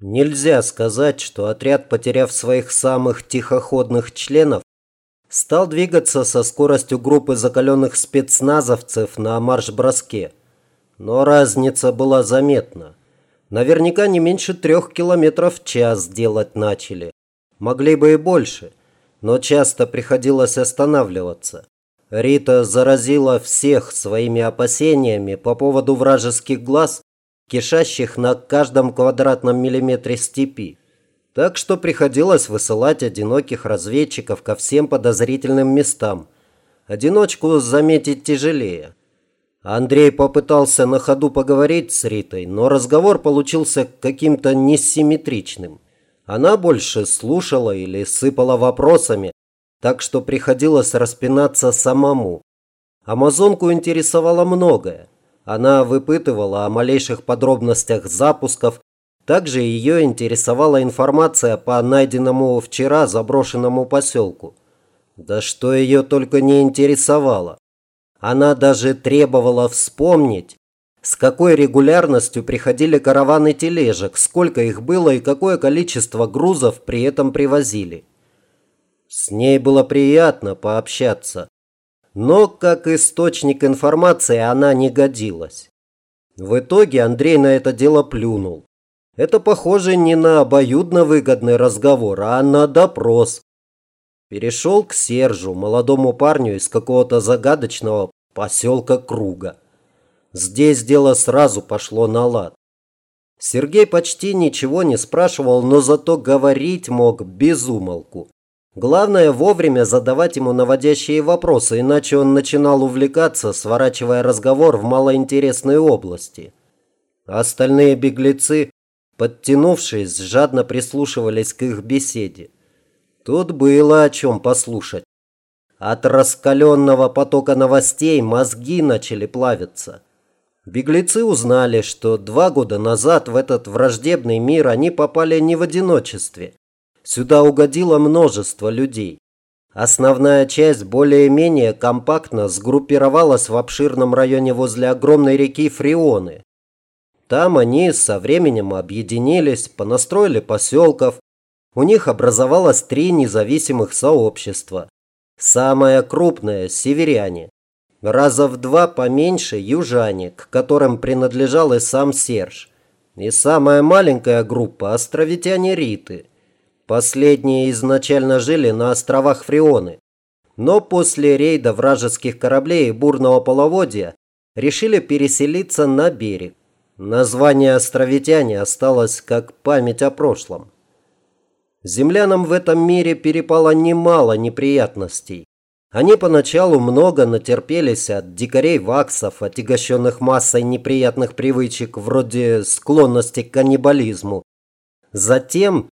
Нельзя сказать, что отряд, потеряв своих самых тихоходных членов, стал двигаться со скоростью группы закаленных спецназовцев на марш-броске. Но разница была заметна. Наверняка не меньше трех километров в час делать начали. Могли бы и больше, но часто приходилось останавливаться. Рита заразила всех своими опасениями по поводу вражеских глаз, кишащих на каждом квадратном миллиметре степи. Так что приходилось высылать одиноких разведчиков ко всем подозрительным местам. Одиночку заметить тяжелее. Андрей попытался на ходу поговорить с Ритой, но разговор получился каким-то несимметричным. Она больше слушала или сыпала вопросами, так что приходилось распинаться самому. Амазонку интересовало многое. Она выпытывала о малейших подробностях запусков, также ее интересовала информация по найденному вчера заброшенному поселку. Да что ее только не интересовало. Она даже требовала вспомнить, с какой регулярностью приходили караваны тележек, сколько их было и какое количество грузов при этом привозили. С ней было приятно пообщаться, но как источник информации она не годилась. В итоге Андрей на это дело плюнул. Это похоже не на обоюдно выгодный разговор, а на допрос. Перешел к Сержу, молодому парню из какого-то загадочного поселка Круга. Здесь дело сразу пошло на лад. Сергей почти ничего не спрашивал, но зато говорить мог без умолку. Главное вовремя задавать ему наводящие вопросы, иначе он начинал увлекаться, сворачивая разговор в малоинтересные области. Остальные беглецы подтянувшись, жадно прислушивались к их беседе. Тут было о чем послушать. От раскаленного потока новостей мозги начали плавиться. Беглецы узнали, что два года назад в этот враждебный мир они попали не в одиночестве. Сюда угодило множество людей. Основная часть более-менее компактно сгруппировалась в обширном районе возле огромной реки Фрионы. Там они со временем объединились, понастроили поселков. У них образовалось три независимых сообщества. Самое крупное – северяне. Раза в два поменьше – южане, к которым принадлежал и сам Серж. И самая маленькая группа – островитяне Риты. Последние изначально жили на островах Фрионы. Но после рейда вражеских кораблей и бурного половодья решили переселиться на берег. Название островитяне осталось как память о прошлом. Землянам в этом мире перепало немало неприятностей. Они поначалу много натерпелись от дикарей-ваксов, отягощенных массой неприятных привычек, вроде склонности к каннибализму. Затем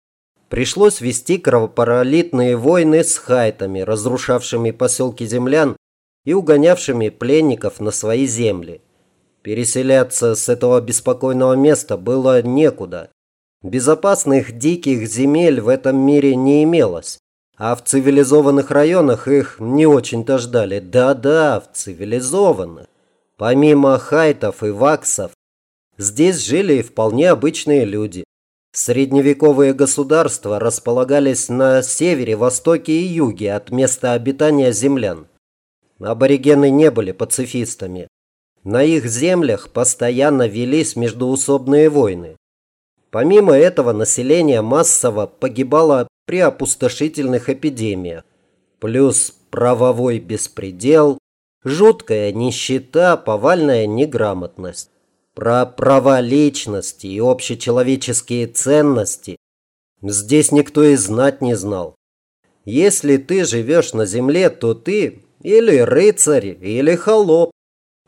пришлось вести кровопролитные войны с хайтами, разрушавшими поселки землян и угонявшими пленников на свои земли. Переселяться с этого беспокойного места было некуда. Безопасных диких земель в этом мире не имелось, а в цивилизованных районах их не очень-то ждали. Да-да, в цивилизованных. Помимо хайтов и ваксов, здесь жили вполне обычные люди. Средневековые государства располагались на севере, востоке и юге от места обитания землян. Аборигены не были пацифистами. На их землях постоянно велись междуусобные войны. Помимо этого население массово погибало при опустошительных эпидемиях. Плюс правовой беспредел, жуткая нищета, повальная неграмотность. Про права личности и общечеловеческие ценности здесь никто и знать не знал. Если ты живешь на земле, то ты или рыцарь, или холоп.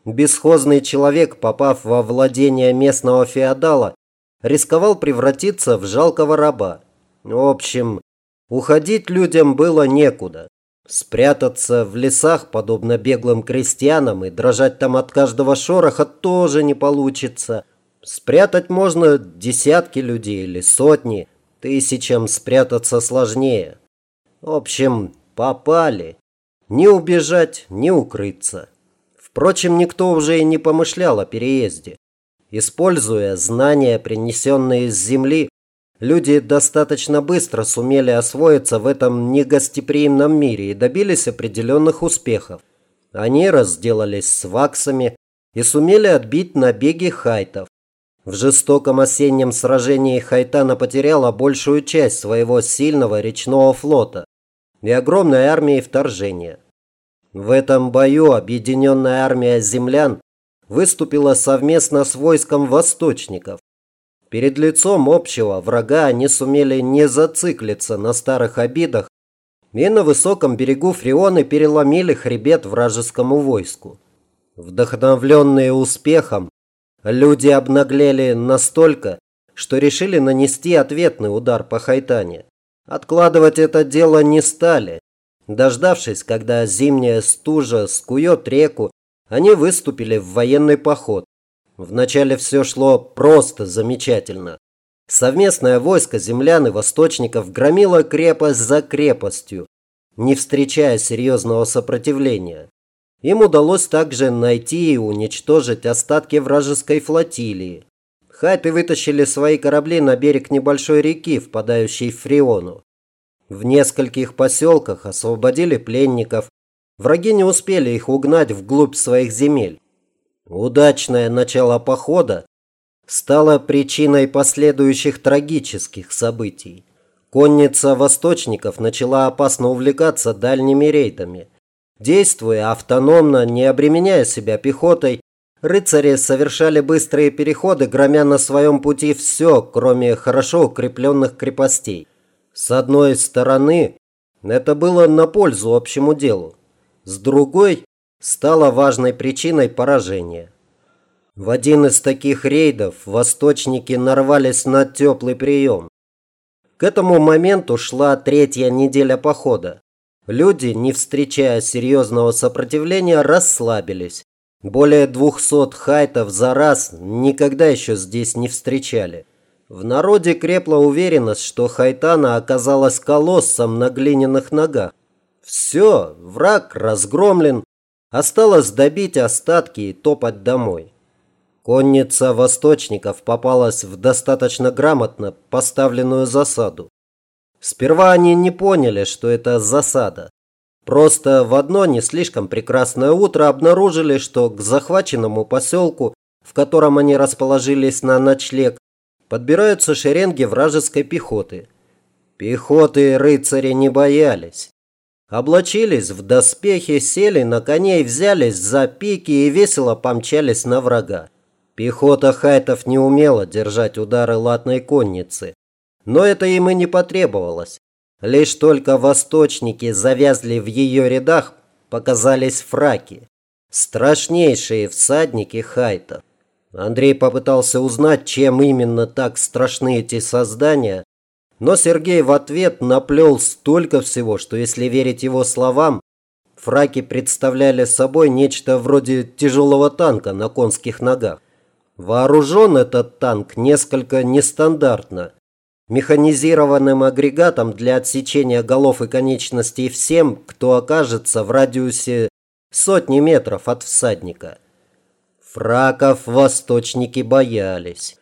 Бесхозный человек, попав во владение местного феодала, рисковал превратиться в жалкого раба. В общем, уходить людям было некуда. Спрятаться в лесах, подобно беглым крестьянам, и дрожать там от каждого шороха тоже не получится. Спрятать можно десятки людей или сотни, тысячам спрятаться сложнее. В общем, попали. Не убежать, не укрыться. Впрочем, никто уже и не помышлял о переезде. Используя знания, принесенные из земли, люди достаточно быстро сумели освоиться в этом негостеприимном мире и добились определенных успехов. Они разделались с ваксами и сумели отбить набеги хайтов. В жестоком осеннем сражении Хайтана потеряла большую часть своего сильного речного флота и огромной армии вторжения. В этом бою объединенная армия землян выступила совместно с войском восточников. Перед лицом общего врага они сумели не зациклиться на старых обидах и на высоком берегу Фрионы переломили хребет вражескому войску. Вдохновленные успехом, люди обнаглели настолько, что решили нанести ответный удар по Хайтане. Откладывать это дело не стали. Дождавшись, когда зимняя стужа скует реку они выступили в военный поход. Вначале все шло просто замечательно. Совместное войско землян и восточников громило крепость за крепостью, не встречая серьезного сопротивления. Им удалось также найти и уничтожить остатки вражеской флотилии. Хайты вытащили свои корабли на берег небольшой реки, впадающей в Фриону. В нескольких поселках освободили пленников, Враги не успели их угнать вглубь своих земель. Удачное начало похода стало причиной последующих трагических событий. Конница восточников начала опасно увлекаться дальними рейдами. Действуя автономно, не обременяя себя пехотой, рыцари совершали быстрые переходы, громя на своем пути все, кроме хорошо укрепленных крепостей. С одной стороны, это было на пользу общему делу с другой стала важной причиной поражения. В один из таких рейдов восточники нарвались на теплый прием. К этому моменту шла третья неделя похода. Люди, не встречая серьезного сопротивления, расслабились. Более двухсот хайтов за раз никогда еще здесь не встречали. В народе крепла уверенность, что Хайтана оказалась колоссом на глиняных ногах. Все, враг разгромлен. Осталось добить остатки и топать домой. Конница восточников попалась в достаточно грамотно поставленную засаду. Сперва они не поняли, что это засада. Просто в одно не слишком прекрасное утро обнаружили, что к захваченному поселку, в котором они расположились на ночлег, подбираются шеренги вражеской пехоты. Пехоты рыцари не боялись. Облачились в доспехи, сели на коней, взялись за пики и весело помчались на врага. Пехота хайтов не умела держать удары латной конницы. Но это им и не потребовалось. Лишь только восточники завязли в ее рядах, показались фраки. Страшнейшие всадники хайтов. Андрей попытался узнать, чем именно так страшны эти создания, но Сергей в ответ наплел столько всего, что если верить его словам, фраки представляли собой нечто вроде тяжелого танка на конских ногах. Вооружен этот танк несколько нестандартно. Механизированным агрегатом для отсечения голов и конечностей всем, кто окажется в радиусе сотни метров от всадника. Фраков восточники боялись.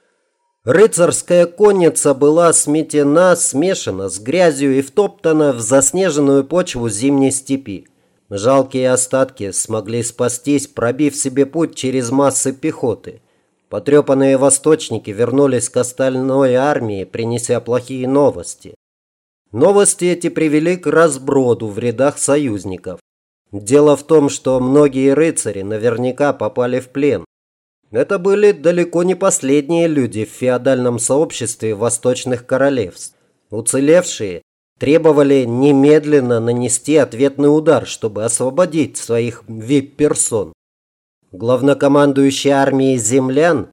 Рыцарская конница была сметена, смешана с грязью и втоптана в заснеженную почву зимней степи. Жалкие остатки смогли спастись, пробив себе путь через массы пехоты. Потрепанные восточники вернулись к остальной армии, принеся плохие новости. Новости эти привели к разброду в рядах союзников. Дело в том, что многие рыцари наверняка попали в плен. Это были далеко не последние люди в феодальном сообществе восточных королевств. Уцелевшие требовали немедленно нанести ответный удар, чтобы освободить своих вип-персон. Главнокомандующий армией землян,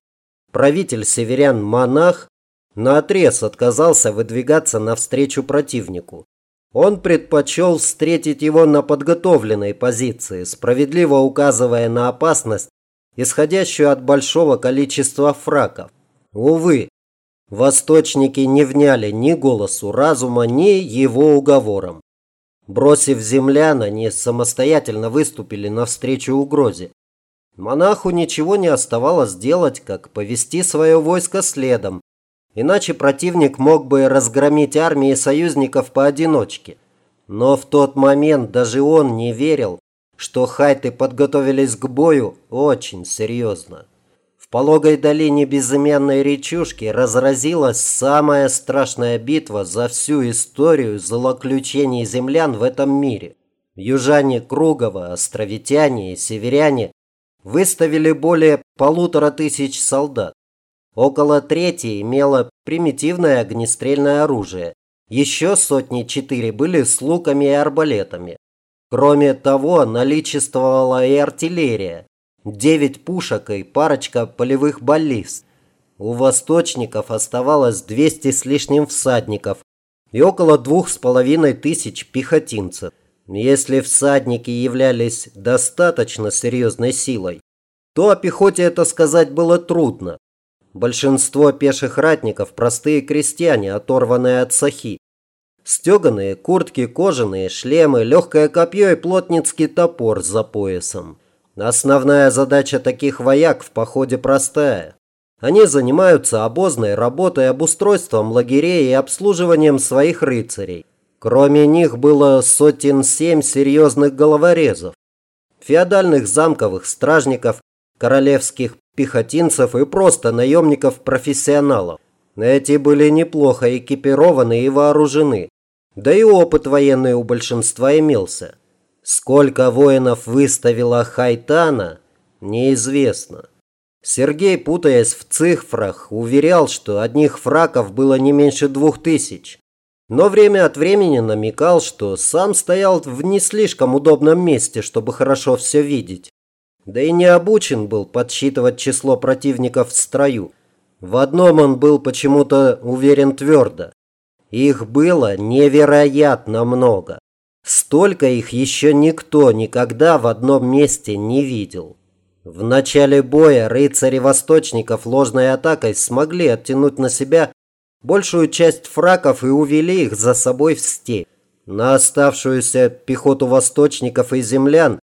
правитель северян Монах, наотрез отказался выдвигаться навстречу противнику. Он предпочел встретить его на подготовленной позиции, справедливо указывая на опасность, исходящую от большого количества фраков. Увы, восточники не вняли ни голосу разума, ни его уговорам. Бросив землян, они самостоятельно выступили навстречу угрозе. Монаху ничего не оставалось делать, как повести свое войско следом, Иначе противник мог бы разгромить армии союзников поодиночке. Но в тот момент даже он не верил, что хайты подготовились к бою очень серьезно. В пологой долине безымянной речушки разразилась самая страшная битва за всю историю злоключений землян в этом мире. Южане Кругова, островитяне и северяне выставили более полутора тысяч солдат. Около трети имело примитивное огнестрельное оружие. Еще сотни четыре были с луками и арбалетами. Кроме того, наличествовала и артиллерия. Девять пушек и парочка полевых баллист. У восточников оставалось 200 с лишним всадников и около двух с половиной тысяч пехотинцев. Если всадники являлись достаточно серьезной силой, то о пехоте это сказать было трудно. Большинство пеших ратников – простые крестьяне, оторванные от сахи. Стеганые куртки, кожаные шлемы, легкое копье и плотницкий топор за поясом. Основная задача таких вояк в походе простая. Они занимаются обозной работой, обустройством лагерей и обслуживанием своих рыцарей. Кроме них было сотен семь серьезных головорезов, феодальных замковых стражников, королевских пехотинцев и просто наемников-профессионалов. Эти были неплохо экипированы и вооружены, да и опыт военный у большинства имелся. Сколько воинов выставила Хайтана, неизвестно. Сергей, путаясь в цифрах, уверял, что одних фраков было не меньше двух тысяч. Но время от времени намекал, что сам стоял в не слишком удобном месте, чтобы хорошо все видеть. Да и не обучен был подсчитывать число противников в строю. В одном он был почему-то уверен твердо. Их было невероятно много. Столько их еще никто никогда в одном месте не видел. В начале боя рыцари восточников ложной атакой смогли оттянуть на себя большую часть фраков и увели их за собой в степь. На оставшуюся пехоту восточников и землян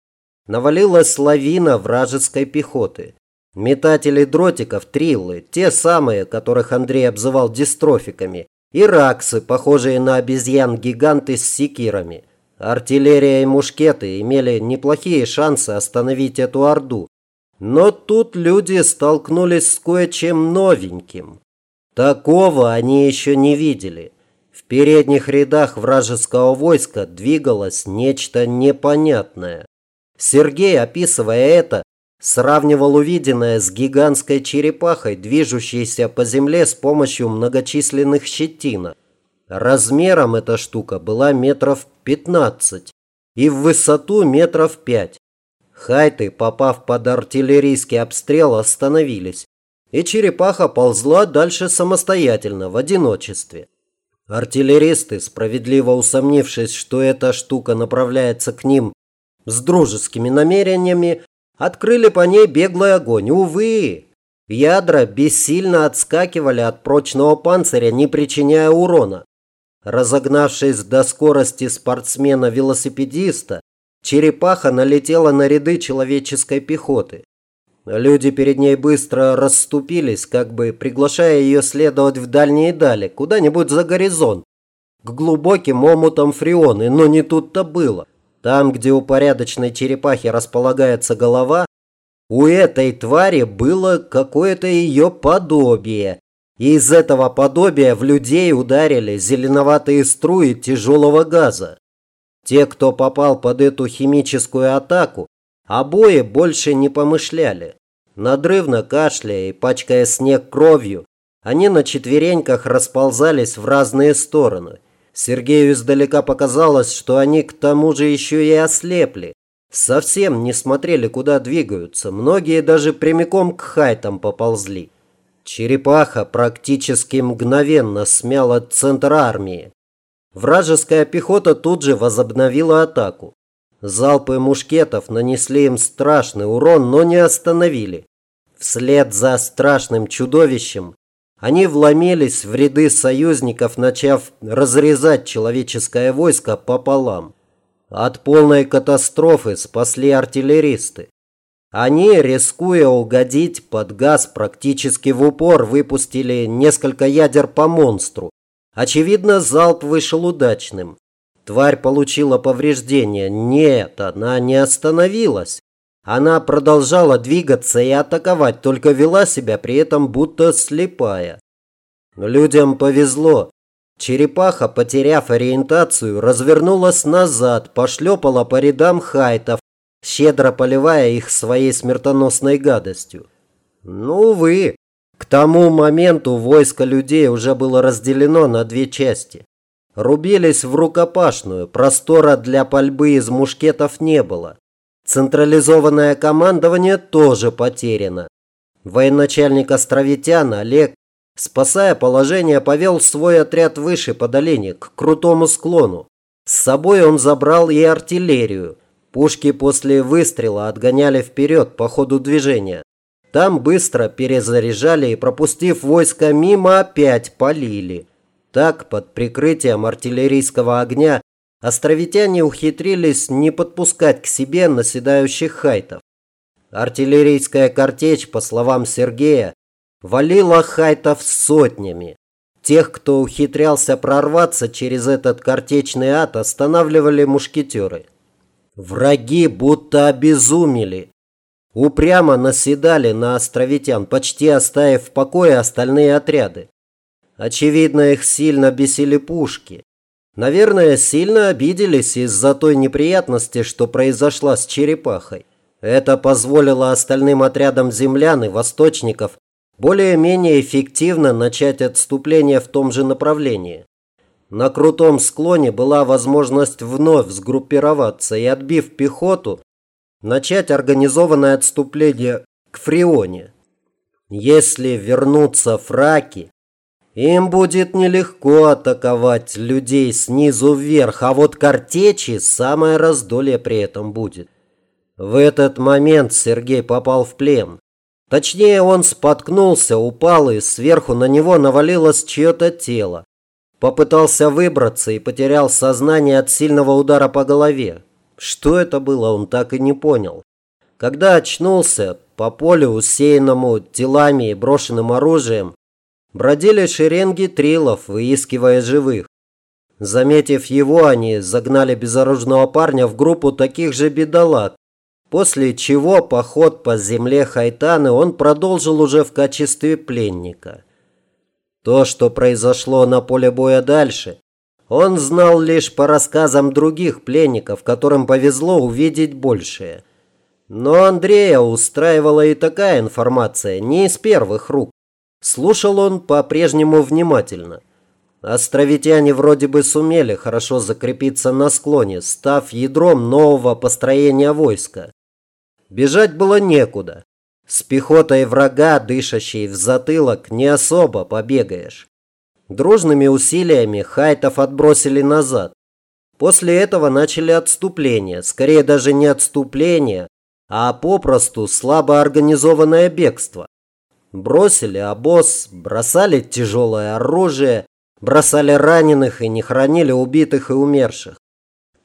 навалилась лавина вражеской пехоты. Метатели дротиков, триллы, те самые, которых Андрей обзывал дистрофиками, и похожие на обезьян-гиганты с секирами. Артиллерия и мушкеты имели неплохие шансы остановить эту орду. Но тут люди столкнулись с кое-чем новеньким. Такого они еще не видели. В передних рядах вражеского войска двигалось нечто непонятное. Сергей, описывая это, сравнивал увиденное с гигантской черепахой, движущейся по земле с помощью многочисленных щетинок. Размером эта штука была метров 15 и в высоту метров 5. Хайты, попав под артиллерийский обстрел, остановились и черепаха ползла дальше самостоятельно, в одиночестве. Артиллеристы, справедливо усомнившись, что эта штука направляется к ним с дружескими намерениями, открыли по ней беглый огонь. Увы, ядра бессильно отскакивали от прочного панциря, не причиняя урона. Разогнавшись до скорости спортсмена-велосипедиста, черепаха налетела на ряды человеческой пехоты. Люди перед ней быстро расступились, как бы приглашая ее следовать в дальние дали, куда-нибудь за горизонт, к глубоким омутам фреоны, но не тут-то было. Там, где у порядочной черепахи располагается голова, у этой твари было какое-то ее подобие. И из этого подобия в людей ударили зеленоватые струи тяжелого газа. Те, кто попал под эту химическую атаку, Обои больше не помышляли. Надрывно кашляя и пачкая снег кровью, они на четвереньках расползались в разные стороны. Сергею издалека показалось, что они к тому же еще и ослепли. Совсем не смотрели, куда двигаются. Многие даже прямиком к хайтам поползли. Черепаха практически мгновенно смяла центр армии. Вражеская пехота тут же возобновила атаку. Залпы мушкетов нанесли им страшный урон, но не остановили. Вслед за страшным чудовищем они вломились в ряды союзников, начав разрезать человеческое войско пополам. От полной катастрофы спасли артиллеристы. Они, рискуя угодить под газ практически в упор, выпустили несколько ядер по монстру. Очевидно, залп вышел удачным. Тварь получила повреждения. Нет, она не остановилась. Она продолжала двигаться и атаковать, только вела себя при этом будто слепая. Людям повезло. Черепаха, потеряв ориентацию, развернулась назад, пошлепала по рядам хайтов, щедро поливая их своей смертоносной гадостью. Ну, увы, к тому моменту войско людей уже было разделено на две части. Рубились в рукопашную, простора для пальбы из мушкетов не было. Централизованное командование тоже потеряно. Военачальник островитян Олег, спасая положение, повел свой отряд выше по долине, к крутому склону. С собой он забрал и артиллерию. Пушки после выстрела отгоняли вперед по ходу движения. Там быстро перезаряжали и, пропустив войско мимо, опять полили. Так, под прикрытием артиллерийского огня, островитяне ухитрились не подпускать к себе наседающих хайтов. Артиллерийская картечь, по словам Сергея, валила хайтов сотнями. Тех, кто ухитрялся прорваться через этот картечный ад, останавливали мушкетеры. Враги будто обезумели. Упрямо наседали на островитян, почти оставив в покое остальные отряды. Очевидно, их сильно бесили пушки. Наверное, сильно обиделись из-за той неприятности, что произошла с черепахой. Это позволило остальным отрядам землян и восточников более-менее эффективно начать отступление в том же направлении. На крутом склоне была возможность вновь сгруппироваться и, отбив пехоту, начать организованное отступление к Фрионе. Если вернутся фраки, им будет нелегко атаковать людей снизу вверх, а вот картечи самое раздолье при этом будет. В этот момент Сергей попал в плен. Точнее, он споткнулся, упал, и сверху на него навалилось чье-то тело. Попытался выбраться и потерял сознание от сильного удара по голове. Что это было, он так и не понял. Когда очнулся, по полю, усеянному телами и брошенным оружием, Бродили шеренги трилов, выискивая живых. Заметив его, они загнали безоружного парня в группу таких же бедолаг, после чего поход по земле Хайтаны он продолжил уже в качестве пленника. То, что произошло на поле боя дальше, он знал лишь по рассказам других пленников, которым повезло увидеть большее. Но Андрея устраивала и такая информация, не из первых рук. Слушал он по-прежнему внимательно. Островитяне вроде бы сумели хорошо закрепиться на склоне, став ядром нового построения войска. Бежать было некуда. С пехотой врага, дышащей в затылок, не особо побегаешь. Дружными усилиями хайтов отбросили назад. После этого начали отступление, скорее даже не отступление, а попросту слабо организованное бегство. Бросили обоз, бросали тяжелое оружие, бросали раненых и не хранили убитых и умерших.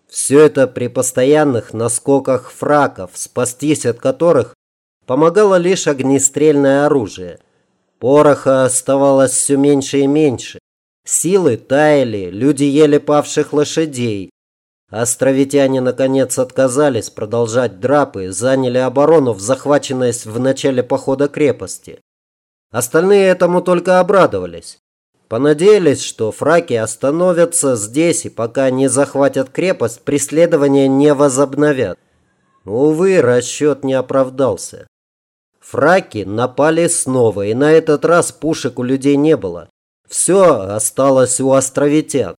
Все это при постоянных наскоках фраков, спастись от которых помогало лишь огнестрельное оружие. Пороха оставалось все меньше и меньше. Силы таяли, люди ели павших лошадей. Островитяне наконец отказались продолжать драпы, заняли оборону в захваченной в начале похода крепости. Остальные этому только обрадовались. Понадеялись, что фраки остановятся здесь и пока не захватят крепость, преследование не возобновят. Увы, расчет не оправдался. Фраки напали снова, и на этот раз пушек у людей не было. Все осталось у островитян.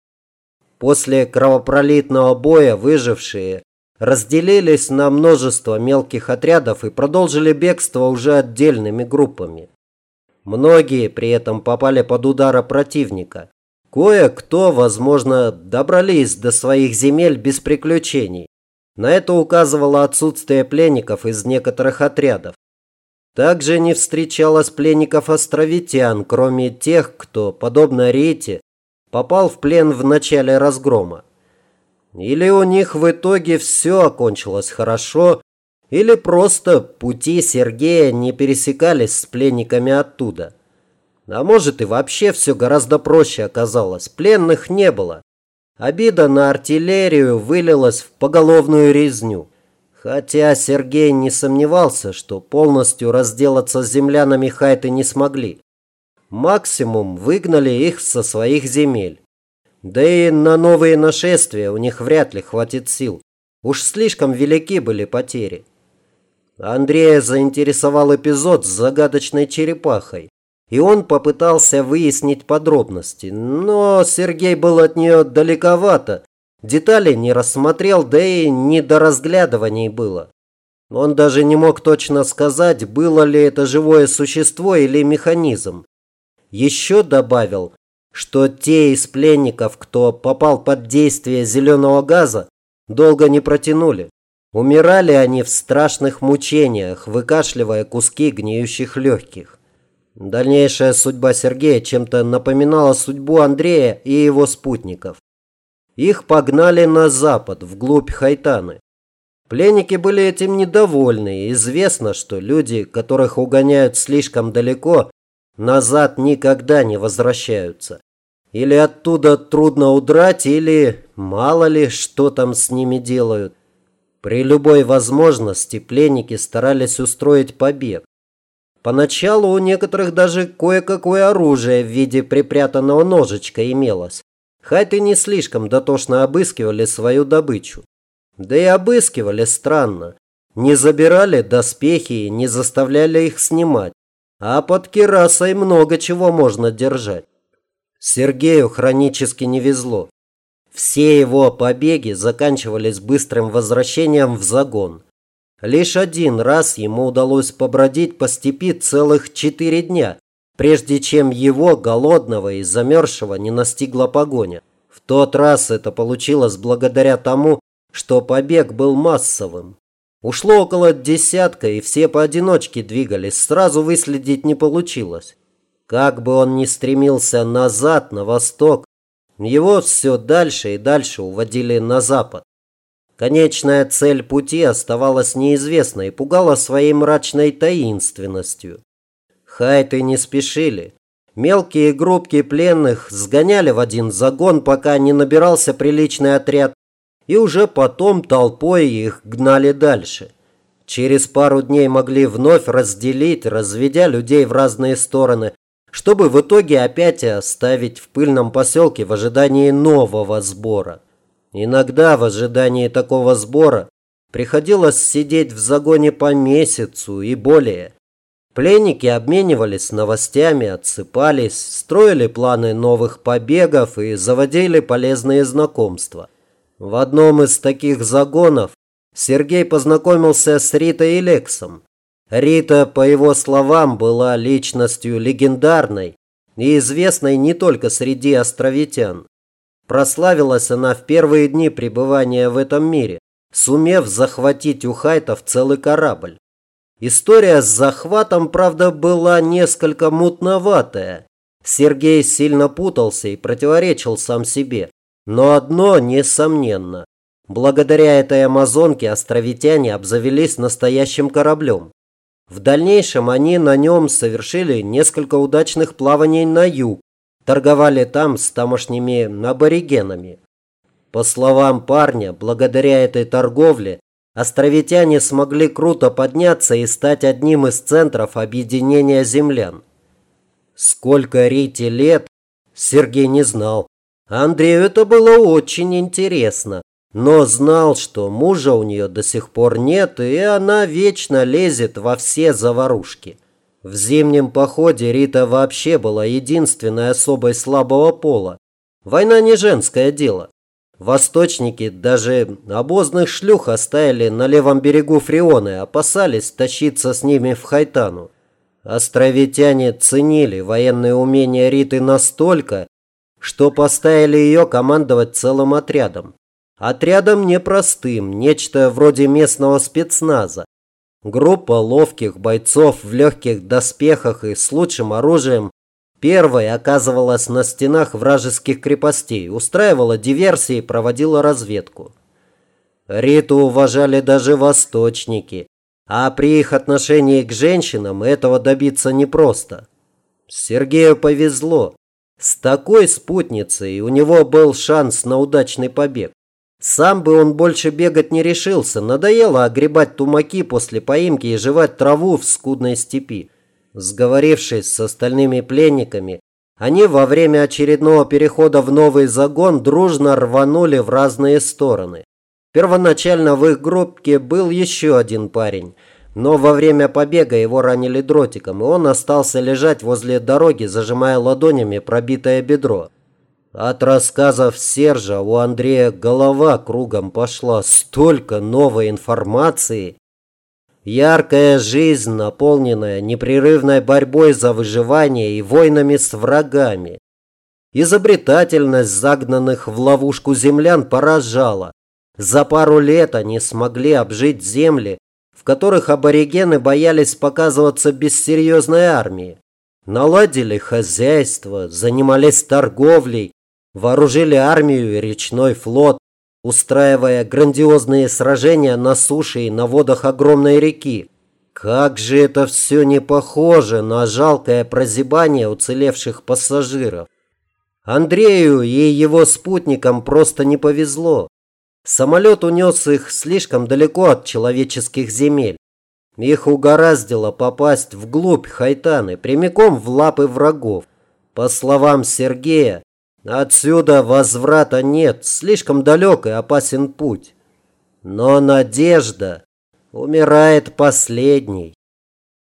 После кровопролитного боя выжившие разделились на множество мелких отрядов и продолжили бегство уже отдельными группами. Многие при этом попали под удары противника. Кое-кто, возможно, добрались до своих земель без приключений. На это указывало отсутствие пленников из некоторых отрядов. Также не встречалось пленников островитян, кроме тех, кто, подобно Рите, попал в плен в начале разгрома. Или у них в итоге все окончилось хорошо, Или просто пути Сергея не пересекались с пленниками оттуда. А может и вообще все гораздо проще оказалось. Пленных не было. Обида на артиллерию вылилась в поголовную резню. Хотя Сергей не сомневался, что полностью разделаться с землянами хайты не смогли. Максимум выгнали их со своих земель. Да и на новые нашествия у них вряд ли хватит сил. Уж слишком велики были потери. Андрея заинтересовал эпизод с загадочной черепахой. И он попытался выяснить подробности, но Сергей был от нее далековато. Детали не рассмотрел, да и не до разглядываний было. Он даже не мог точно сказать, было ли это живое существо или механизм. Еще добавил, что те из пленников, кто попал под действие зеленого газа, долго не протянули. Умирали они в страшных мучениях, выкашливая куски гниющих легких. Дальнейшая судьба Сергея чем-то напоминала судьбу Андрея и его спутников. Их погнали на запад, вглубь Хайтаны. Пленники были этим недовольны, и известно, что люди, которых угоняют слишком далеко, назад никогда не возвращаются. Или оттуда трудно удрать, или мало ли, что там с ними делают. При любой возможности пленники старались устроить побег. Поначалу у некоторых даже кое-какое оружие в виде припрятанного ножичка имелось. Хайты не слишком дотошно обыскивали свою добычу. Да и обыскивали странно. Не забирали доспехи и не заставляли их снимать. А под керасой много чего можно держать. Сергею хронически не везло. Все его побеги заканчивались быстрым возвращением в загон. Лишь один раз ему удалось побродить по степи целых четыре дня, прежде чем его, голодного и замерзшего, не настигла погоня. В тот раз это получилось благодаря тому, что побег был массовым. Ушло около десятка, и все поодиночке двигались, сразу выследить не получилось. Как бы он ни стремился назад, на восток, его все дальше и дальше уводили на запад. Конечная цель пути оставалась неизвестной и пугала своей мрачной таинственностью. Хайты не спешили. Мелкие группки пленных сгоняли в один загон, пока не набирался приличный отряд, и уже потом толпой их гнали дальше. Через пару дней могли вновь разделить, разведя людей в разные стороны, чтобы в итоге опять оставить в пыльном поселке в ожидании нового сбора. Иногда в ожидании такого сбора приходилось сидеть в загоне по месяцу и более. Пленники обменивались новостями, отсыпались, строили планы новых побегов и заводили полезные знакомства. В одном из таких загонов Сергей познакомился с Ритой и Лексом. Рита, по его словам, была личностью легендарной и известной не только среди островитян. Прославилась она в первые дни пребывания в этом мире, сумев захватить у хайтов целый корабль. История с захватом, правда, была несколько мутноватая. Сергей сильно путался и противоречил сам себе. Но одно несомненно. Благодаря этой амазонке островитяне обзавелись настоящим кораблем. В дальнейшем они на нем совершили несколько удачных плаваний на юг, торговали там с тамошними аборигенами. По словам парня, благодаря этой торговле островитяне смогли круто подняться и стать одним из центров объединения землян. Сколько Рите лет, Сергей не знал. Андрею это было очень интересно, но знал, что мужа у нее до сих пор нет, и она вечно лезет во все заварушки. В зимнем походе Рита вообще была единственной особой слабого пола. Война не женское дело. Восточники даже обозных шлюх оставили на левом берегу Фреоны, опасались тащиться с ними в Хайтану. Островитяне ценили военные умения Риты настолько, что поставили ее командовать целым отрядом. Отрядом непростым, нечто вроде местного спецназа. Группа ловких бойцов в легких доспехах и с лучшим оружием первой оказывалась на стенах вражеских крепостей, устраивала диверсии и проводила разведку. Риту уважали даже восточники, А при их отношении к женщинам этого добиться непросто. Сергею повезло. С такой спутницей у него был шанс на удачный побег. Сам бы он больше бегать не решился, надоело огребать тумаки после поимки и жевать траву в скудной степи. Сговорившись с остальными пленниками, они во время очередного перехода в новый загон дружно рванули в разные стороны. Первоначально в их группке был еще один парень, но во время побега его ранили дротиком, и он остался лежать возле дороги, зажимая ладонями пробитое бедро. От рассказов Сержа у Андрея голова кругом пошла. Столько новой информации. Яркая жизнь, наполненная непрерывной борьбой за выживание и войнами с врагами. Изобретательность загнанных в ловушку землян поражала. За пару лет они смогли обжить земли, в которых аборигены боялись показываться без серьезной армии. Наладили хозяйство, занимались торговлей, вооружили армию и речной флот, устраивая грандиозные сражения на суше и на водах огромной реки. Как же это все не похоже на жалкое прозябание уцелевших пассажиров. Андрею и его спутникам просто не повезло. Самолет унес их слишком далеко от человеческих земель. Их угораздило попасть вглубь Хайтаны, прямиком в лапы врагов. По словам Сергея, отсюда возврата нет, слишком далек и опасен путь. Но надежда умирает последней.